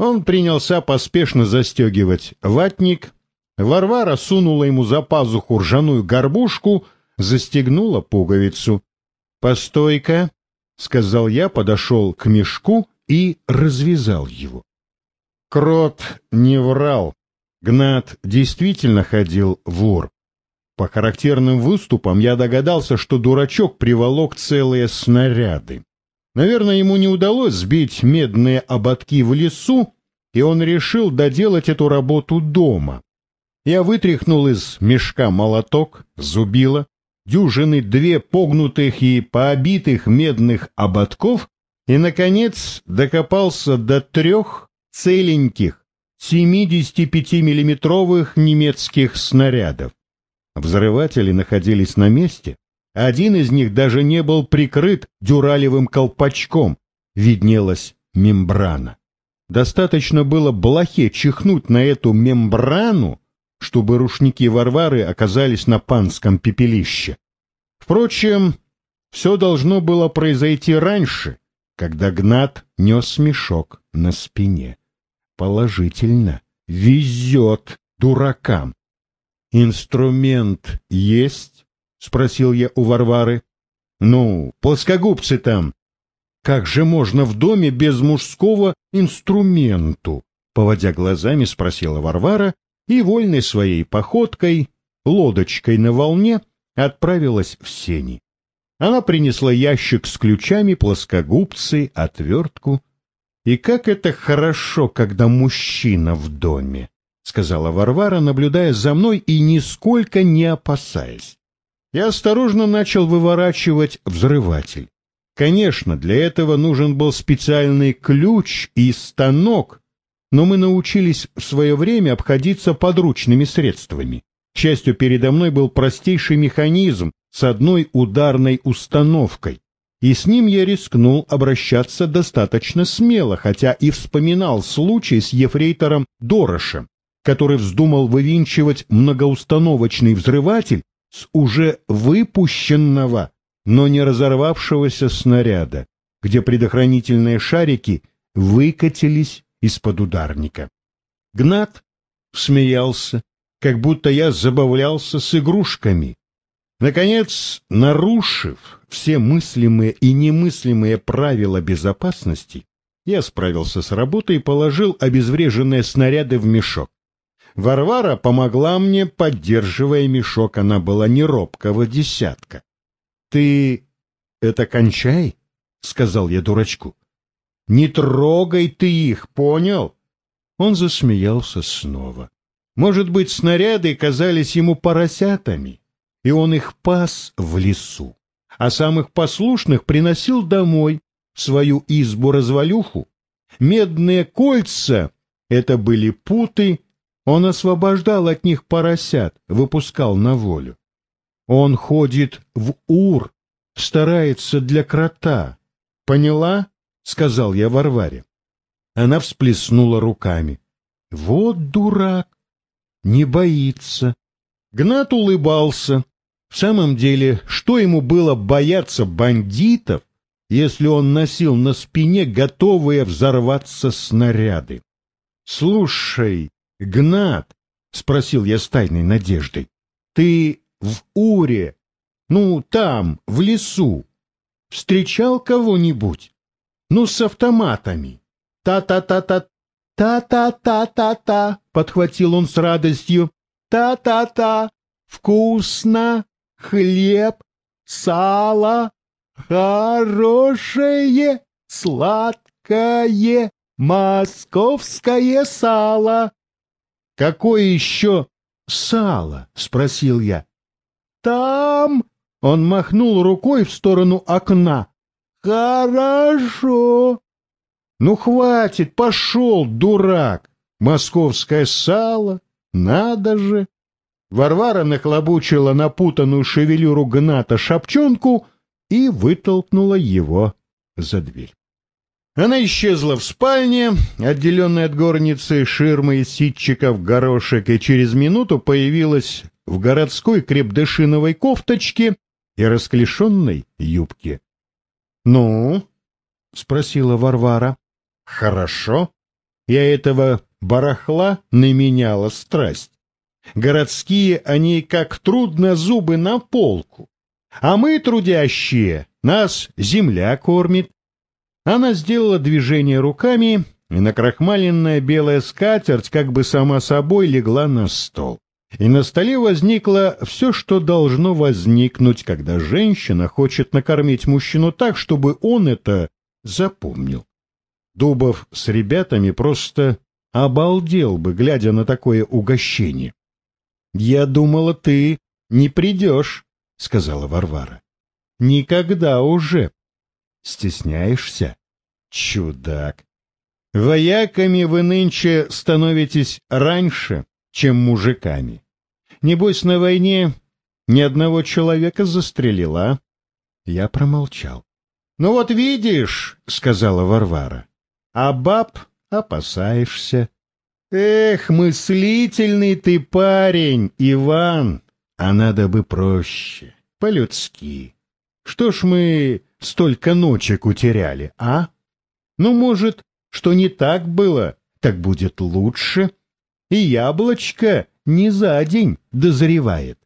Он принялся поспешно застегивать ватник. Варвара сунула ему за пазуху ржаную горбушку, застегнула пуговицу. «Постой-ка», — сказал я, подошел к мешку и развязал его. Крот не врал. Гнат действительно ходил вор. По характерным выступам я догадался, что дурачок приволок целые снаряды. Наверное, ему не удалось сбить медные ободки в лесу, и он решил доделать эту работу дома. Я вытряхнул из мешка молоток, зубило, дюжины две погнутых и пообитых медных ободков и, наконец, докопался до трех целеньких 75-миллиметровых немецких снарядов. Взрыватели находились на месте. Один из них даже не был прикрыт дюралевым колпачком. Виднелась мембрана. Достаточно было блохе чихнуть на эту мембрану, чтобы рушники Варвары оказались на панском пепелище. Впрочем, все должно было произойти раньше, когда Гнат нес мешок на спине. Положительно, везет дуракам. «Инструмент есть?» — спросил я у Варвары. «Ну, плоскогубцы там». «Как же можно в доме без мужского инструменту?» Поводя глазами, спросила Варвара и вольной своей походкой, лодочкой на волне, отправилась в сени. Она принесла ящик с ключами, плоскогубцы, отвертку. И как это хорошо, когда мужчина в доме! — сказала Варвара, наблюдая за мной и нисколько не опасаясь. Я осторожно начал выворачивать взрыватель. Конечно, для этого нужен был специальный ключ и станок, но мы научились в свое время обходиться подручными средствами. К счастью, передо мной был простейший механизм с одной ударной установкой, и с ним я рискнул обращаться достаточно смело, хотя и вспоминал случай с ефрейтором Дорошем, который вздумал вывинчивать многоустановочный взрыватель с уже выпущенного, но не разорвавшегося снаряда, где предохранительные шарики выкатились из-под ударника. Гнат смеялся, как будто я забавлялся с игрушками. Наконец, нарушив все мыслимые и немыслимые правила безопасности, я справился с работой и положил обезвреженные снаряды в мешок. Варвара помогла мне, поддерживая мешок, она была не робкого десятка. — Ты это кончай, — сказал я дурачку. — Не трогай ты их, понял? Он засмеялся снова. Может быть, снаряды казались ему поросятами, и он их пас в лесу, а самых послушных приносил домой, в свою избу-развалюху. Медные кольца — это были путы, он освобождал от них поросят, выпускал на волю. Он ходит в Ур, старается для крота. Поняла? — сказал я Варваре. Она всплеснула руками. Вот дурак! Не боится. Гнат улыбался. В самом деле, что ему было бояться бандитов, если он носил на спине готовые взорваться снаряды? — Слушай, Гнат, — спросил я с тайной надеждой, — ты в Уре, ну, там, в лесу, встречал кого-нибудь? Ну, с автоматами. Та-та-та-та, та-та-та-та-та, — подхватил он с радостью. Та-та-та, вкусно, хлеб, сало, хорошее, сладкое, московское сало. «Какое еще сало?» — спросил я. «Там!» — он махнул рукой в сторону окна. «Хорошо!» «Ну, хватит, пошел, дурак! Московское сало, надо же!» Варвара нахлобучила напутанную шевелюру Гната шапчонку и вытолкнула его за дверь. Она исчезла в спальне, отделенной от горницы ширмой ситчиков горошек, и через минуту появилась в городской крепдышиновой кофточке и расклешенной юбке. — Ну? — спросила Варвара. — Хорошо. Я этого барахла наменяла страсть. Городские они как трудно зубы на полку. А мы, трудящие, нас земля кормит. Она сделала движение руками, и накрахмаленная белая скатерть как бы сама собой легла на стол. И на столе возникло все, что должно возникнуть, когда женщина хочет накормить мужчину так, чтобы он это запомнил. Дубов с ребятами просто обалдел бы, глядя на такое угощение. — Я думала, ты не придешь, — сказала Варвара. — Никогда уже. Стесняешься? Чудак. Вояками вы нынче становитесь раньше, чем мужиками. Небось, на войне ни одного человека застрелила. Я промолчал. — Ну вот видишь, — сказала Варвара, — а баб опасаешься. Эх, мыслительный ты парень, Иван, а надо бы проще, по-людски. Что ж мы столько ночек утеряли, а? Ну, может, что не так было, так будет лучше. И яблочко не за день дозревает.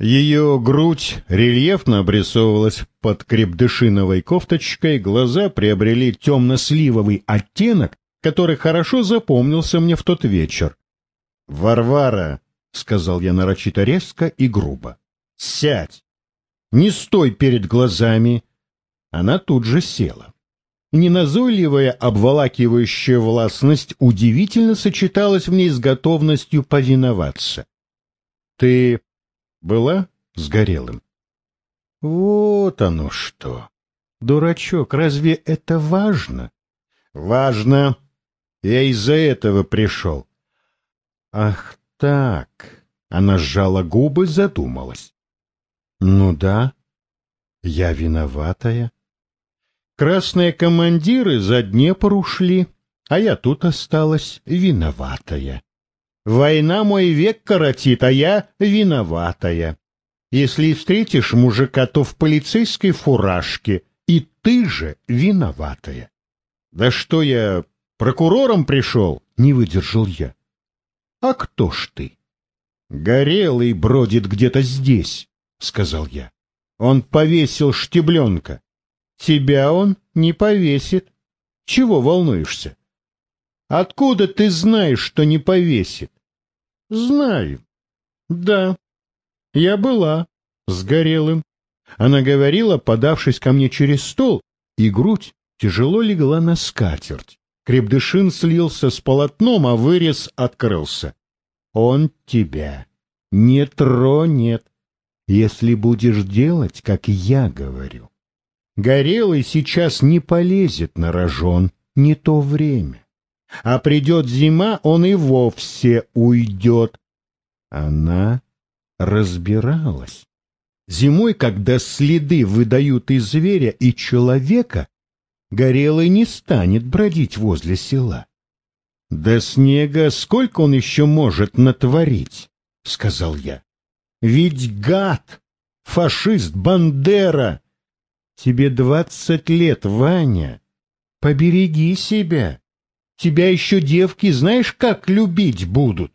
Ее грудь рельефно обрисовывалась под крепдышиновой кофточкой, глаза приобрели темно-сливовый оттенок, который хорошо запомнился мне в тот вечер. «Варвара», — сказал я нарочито резко и грубо, — «сядь! Не стой перед глазами!» Она тут же села. Неназойливая, обволакивающая властность удивительно сочеталась в ней с готовностью повиноваться. — Ты была с Горелым? — Вот оно что! Дурачок, разве это важно? — Важно. Я из-за этого пришел. — Ах так! Она сжала губы, задумалась. — Ну да, я виноватая. — Красные командиры за Днепр ушли, а я тут осталась виноватая. Война мой век коротит, а я виноватая. Если встретишь мужика, то в полицейской фуражке, и ты же виноватая. Да что я, прокурором пришел? Не выдержал я. А кто ж ты? Горелый бродит где-то здесь, сказал я. Он повесил штебленка. Тебя он не повесит. Чего волнуешься? Откуда ты знаешь, что не повесит? Знаю. Да. Я была с Горелым. Она говорила, подавшись ко мне через стол, и грудь тяжело легла на скатерть. Крепдышин слился с полотном, а вырез открылся. Он тебя не тронет, если будешь делать, как я говорю. Горелый сейчас не полезет на рожон, не то время. А придет зима, он и вовсе уйдет. Она разбиралась. Зимой, когда следы выдают и зверя, и человека, Горелый не станет бродить возле села. — До снега сколько он еще может натворить? — сказал я. — Ведь гад, фашист Бандера Тебе двадцать лет, Ваня. Побереги себя. Тебя еще девки знаешь, как любить будут.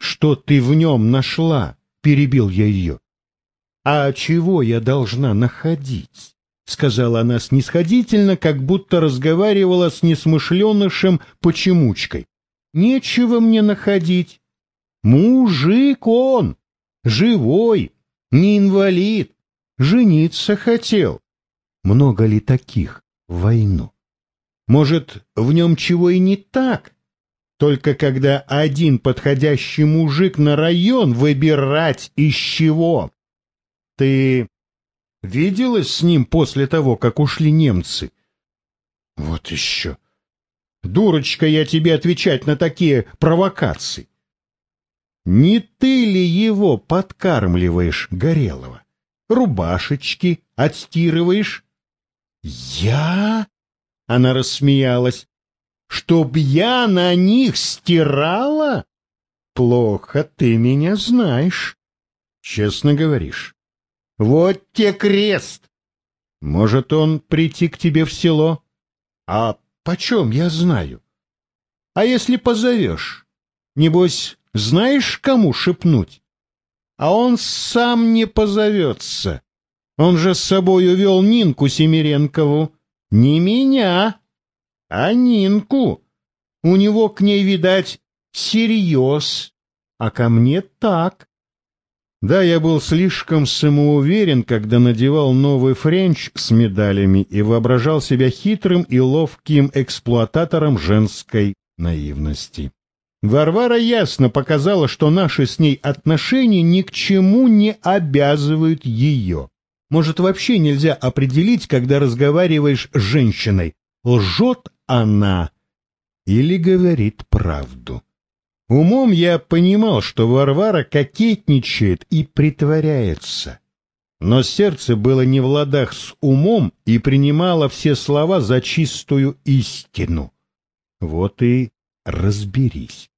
Что ты в нем нашла? Перебил я ее. А чего я должна находить? Сказала она снисходительно, как будто разговаривала с несмышленышем почемучкой. Нечего мне находить. Мужик он, живой, не инвалид жениться хотел. Много ли таких в войну? Может, в нем чего и не так? Только когда один подходящий мужик на район выбирать из чего? Ты виделась с ним после того, как ушли немцы? Вот еще. Дурочка я тебе отвечать на такие провокации. Не ты ли его подкармливаешь, Горелого? рубашечки отстирываешь? Я? Она рассмеялась. Чтоб я на них стирала? Плохо ты меня знаешь. Честно говоришь. Вот те крест. Может он прийти к тебе в село? А почем я знаю? А если позовешь? Небось, знаешь, кому шепнуть? А он сам не позовется. Он же с собой увел Нинку Семиренкову. Не меня, а Нинку. У него к ней, видать, серьез, а ко мне так. Да, я был слишком самоуверен, когда надевал новый френч с медалями и воображал себя хитрым и ловким эксплуататором женской наивности. Варвара ясно показала, что наши с ней отношения ни к чему не обязывают ее. Может, вообще нельзя определить, когда разговариваешь с женщиной, лжет она или говорит правду. Умом я понимал, что Варвара кокетничает и притворяется. Но сердце было не в ладах с умом и принимало все слова за чистую истину. Вот и разберись.